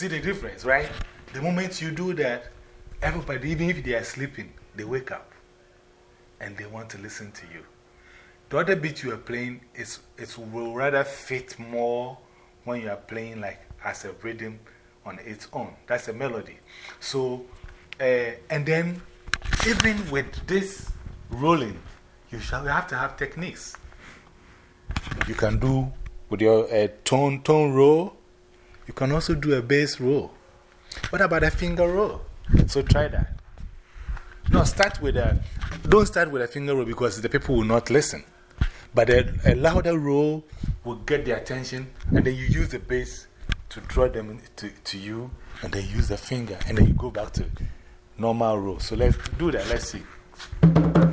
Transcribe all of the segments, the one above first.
difference, right? The moment you do that, everybody, even if they are sleeping, they wake up and they want to listen to you. The other beat you are playing is, it will rather fit more when you are playing like as a rhythm on its own. That's a melody. So, uh, and then even with this rolling, you, shall, you have to have techniques. You can do with your uh, tone, tone roll, you can also do a bass roll. What about a finger roll? So try that. No, start with a, don't start with a finger roll because the people will not listen. But a, a louder roll will get their attention, and then you use the bass to draw them to, to you, and then use the finger, and then you go back to normal roll. So let's do that. Let's see.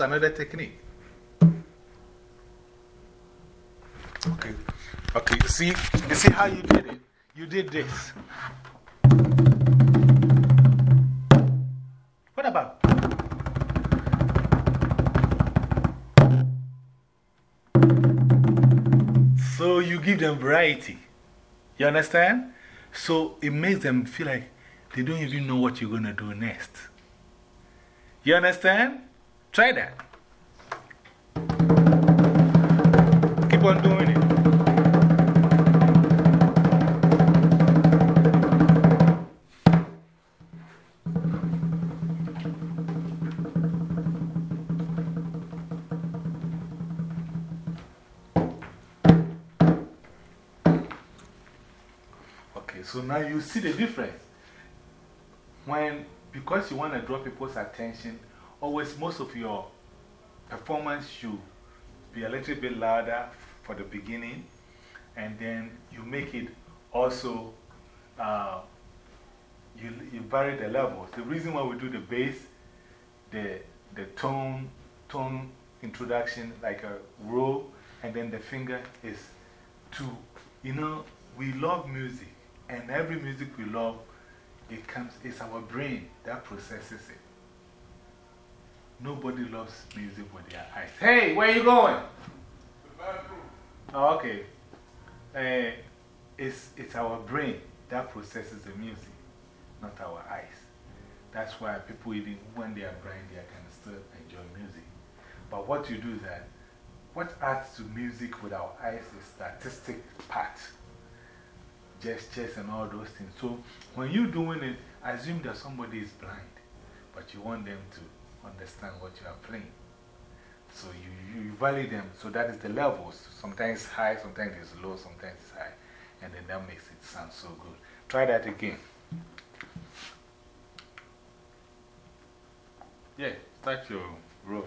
Another technique. Okay. Okay, you see, you see how you did it? You did this. What about? So you give them variety. You understand? So it makes them feel like they don't even know what you're going to do next. You understand? Try that. Keep on doing it. Okay, so now you see the difference. When, because you want to draw people's attention, always most of your performance should be a little bit louder for the beginning, and then you make it also, uh, you, you vary the levels. The reason why we do the bass, the, the tone, tone introduction, like a roll, and then the finger is to, you know, we love music, and every music we love, it comes, it's our brain that processes it. Nobody loves music with their eyes. Hey, where are you going? The bathroom. Oh, okay. Uh, it's, it's our brain that processes the music, not our eyes. That's why people, even when they are blind, they can still enjoy music. But what you do that, what adds to music with our eyes is the artistic part, gestures and all those things. So when you're doing it, assume that somebody is blind, but you want them to understand what you are playing. So you, you value them. So that is the levels. Sometimes high, sometimes it's low, sometimes it's high. And then that makes it sound so good. Try that again. Yeah, start your roll.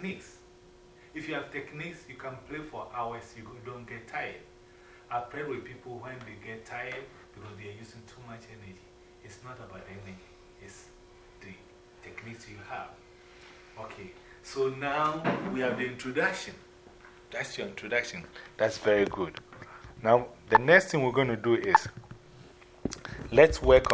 techniques. If you have techniques, you can play for hours, you don't get tired. I play with people when they get tired because they are using too much energy. It's not about energy, it's the techniques you have. Okay, so now we have the introduction. That's your introduction. That's very good. Now, the next thing we're going to do is let's work on.